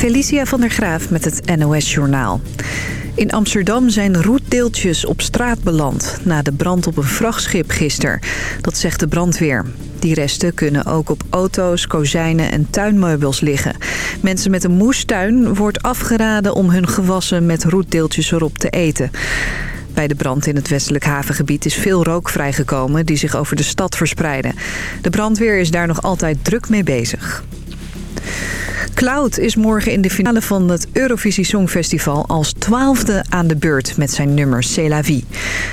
Felicia van der Graaf met het NOS-journaal. In Amsterdam zijn roetdeeltjes op straat beland... na de brand op een vrachtschip gisteren. Dat zegt de brandweer. Die resten kunnen ook op auto's, kozijnen en tuinmeubels liggen. Mensen met een moestuin wordt afgeraden om hun gewassen met roetdeeltjes erop te eten. Bij de brand in het westelijk havengebied is veel rook vrijgekomen die zich over de stad verspreiden. De brandweer is daar nog altijd druk mee bezig. Cloud is morgen in de finale van het Eurovisie Songfestival als twaalfde aan de beurt met zijn nummer C'est la vie.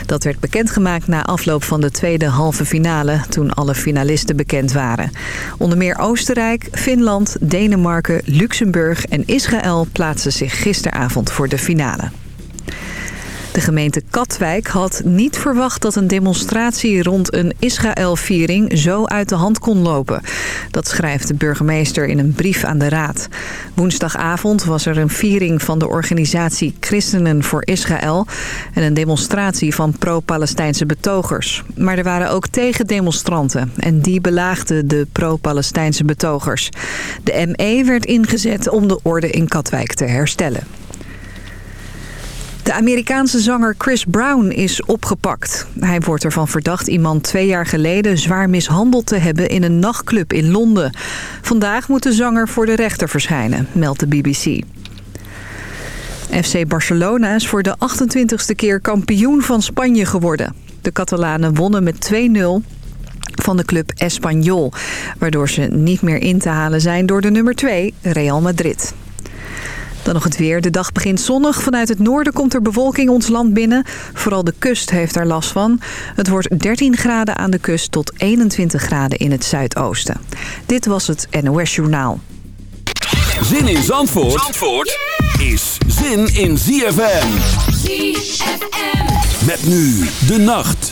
Dat werd bekendgemaakt na afloop van de tweede halve finale toen alle finalisten bekend waren. Onder meer Oostenrijk, Finland, Denemarken, Luxemburg en Israël plaatsen zich gisteravond voor de finale. De gemeente Katwijk had niet verwacht dat een demonstratie rond een Israël-viering zo uit de hand kon lopen. Dat schrijft de burgemeester in een brief aan de raad. Woensdagavond was er een viering van de organisatie Christenen voor Israël... en een demonstratie van pro-Palestijnse betogers. Maar er waren ook tegendemonstranten en die belaagden de pro-Palestijnse betogers. De ME werd ingezet om de orde in Katwijk te herstellen. De Amerikaanse zanger Chris Brown is opgepakt. Hij wordt ervan verdacht iemand twee jaar geleden zwaar mishandeld te hebben in een nachtclub in Londen. Vandaag moet de zanger voor de rechter verschijnen, meldt de BBC. FC Barcelona is voor de 28ste keer kampioen van Spanje geworden. De Catalanen wonnen met 2-0 van de club Espanyol... waardoor ze niet meer in te halen zijn door de nummer 2, Real Madrid. Dan nog het weer. De dag begint zonnig. Vanuit het noorden komt er bewolking ons land binnen. Vooral de kust heeft er last van. Het wordt 13 graden aan de kust tot 21 graden in het zuidoosten. Dit was het NOS Journaal. Zin in Zandvoort, Zandvoort is zin in ZFM. ZFM. Met nu de nacht.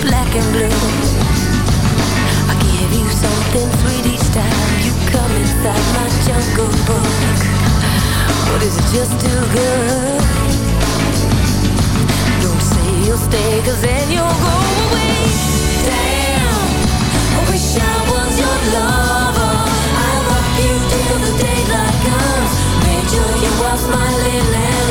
black and blue. I give you something sweet each time you come inside my jungle book. But is it just too good? Don't say you'll then you'll go away. Damn, I wish I was your lover. I you till the daylight comes. Sure you are smiling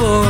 for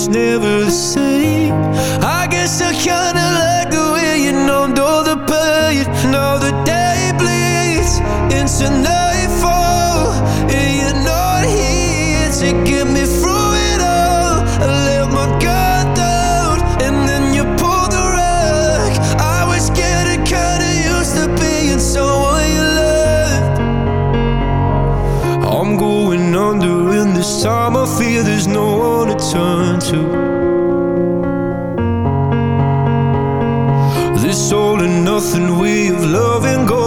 it's never the same. I guess I kinda like the way you numbed all the pain. And all the day bleeds into night.